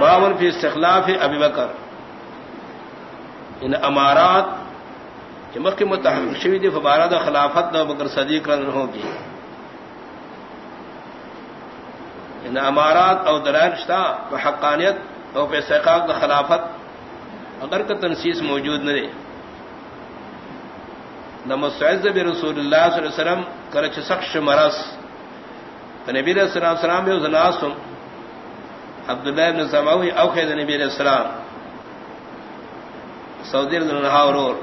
باون فی استخلاف ابی بکر۔ ان امارات چمک کی متحرک شوی دی فبارہ دا خلافت دا بکر صدیق رضا ہوگی ان امارات او دلائل شتا بحقانیت او پہ سیقاق دا خلافت اگر کا تنسیس موجود نہ رہے نمسعز برسول اللہ صلی اللہ علیہ وسلم کرچ سخش مرس نبی علیہ السلام سلام بے زناسم عبداللہ ابن سماوی او خید نبی علیہ السلام. سعودی رضی اللہ ورور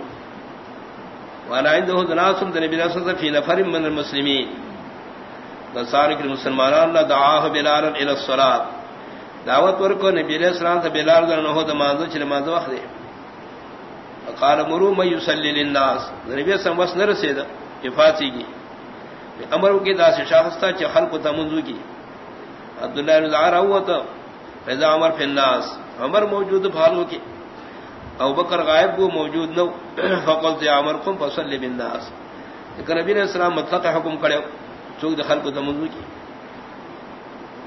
وانا عنده زناسم نبی علیہ السلام فی نفر من المسلمین. نصارک المسلمانان لا دعاه بلالا الى الصلاة. دعوت ورکو نبی علیہ السلام تا بلال رضی اللہ عنہ دمانزو چلی مانزو وقت دے قال مرو من يصلي للناس. نبی علیہ السلام بس نرسید افاتی کی امر کی دا سے شاخستہ چ خلق تمنزو کی عبداللہ بن زعر ہوا تو فیضا عمر فی الناس، عمر موجود بھالو کی او بکر غائب کو موجود نو فقلت یا عمر قم فصلی بالناس. لیکن نبی علیہ السلام مطلق حکم کرے چوک دخل کو تمنزو کی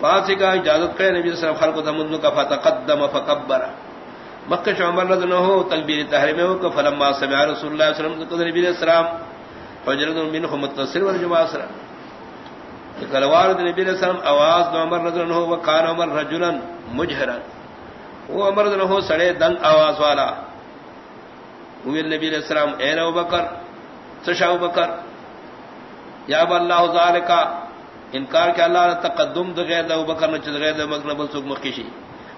پاس کا، اجازت کرے نبی علیہ السلام خلق تمنزو کا، فتقدم فکبر. مکہ عمر رضی اللہ عنہ تکبیر تحریم ہو فلما سمع رسول اللہ صلی اللہ علیہ وسلم نبی علیہ السلام فجرد منه متصل والجماع سر کلوار نبی علیہ السلام آواز دو عمر رضی اللہ عنہ وکان عمر رجلا مجہرا وہ عمر رضی اللہ عنہ سڑے دن آواز والا. وہ نبی علیہ السلام، اے ابو بکر سشا ابو بکر یا اللہ ذالکا انکار کہ اللہ نے تقدم دو غیر ابو بکر نے غیر دو مغنب سوق مخشی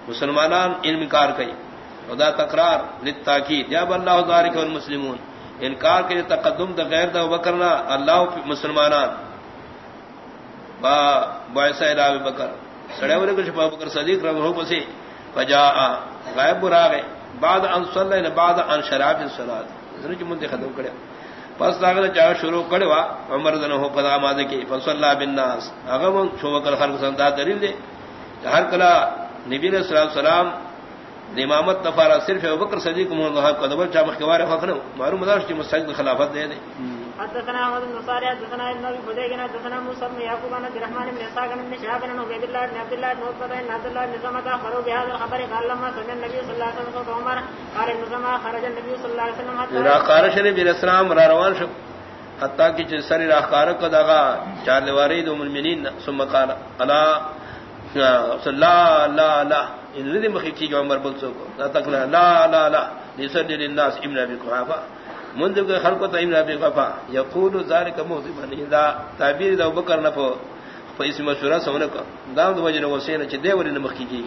مسلمانان انکار کئی خدا تقرار للتاکید. یا اللہ ذالک والمسلمون. انکار کے تقدم دا غیر دا بکرنا اللہ مسلمانان۔ با باعث الہ بکر۔ سڑے والے کچھ بکر صدیق رب ہو پسی۔ فجا غائب برا گئے بعد ان صلی بعد ان شراب الصلاه ذرا کہ ختم کرے پس لاگے چا شروع کرے وا، عمر دن ہو پدا ماد کی فصلی بالناس۔ اگر شو کل خلق سنتا دلیل دے۔ ہر کلا نبی علیہ الصلوۃ والسلام امامت نفارا صرف بکر صدیق محمد اللہ کو دبر چا مخوار فخر معلوم مدارش کی مستحق خلافت دے دے حدثنا احمد بن صالح حدثنا ابن ابي فديك حدثنا موسى بن يعقوب بن عبد الرحمن بن اسحاق بن شهاب بن عبد الله بن عبد الله بن عتبة بن عبد الله بن زمعة اخبروا بهذا الخبر قال لما سمع النبي صلى الله عليه وسلم عمر قال ابن زمعة خرج النبي صلى الله عليه وسلم حتى قال شريف الاسلام را روان شو. حتى کہ سر راہکار کو داغا چار لواری دو المؤمنین ثم قال الا لا لا لا ان ردی مخی کی عمر بلسو کو لا تکنا لا لا لا لسد للناس ابن ابي قحافه منذ کہ خلق تو ابن ابي قحافه يقول ذلك موضبا اذا تعبیر ابو بکر نہ فو فیس مشورہ سونه کو دام دو وجہ وسینہ چ دیور مخی کی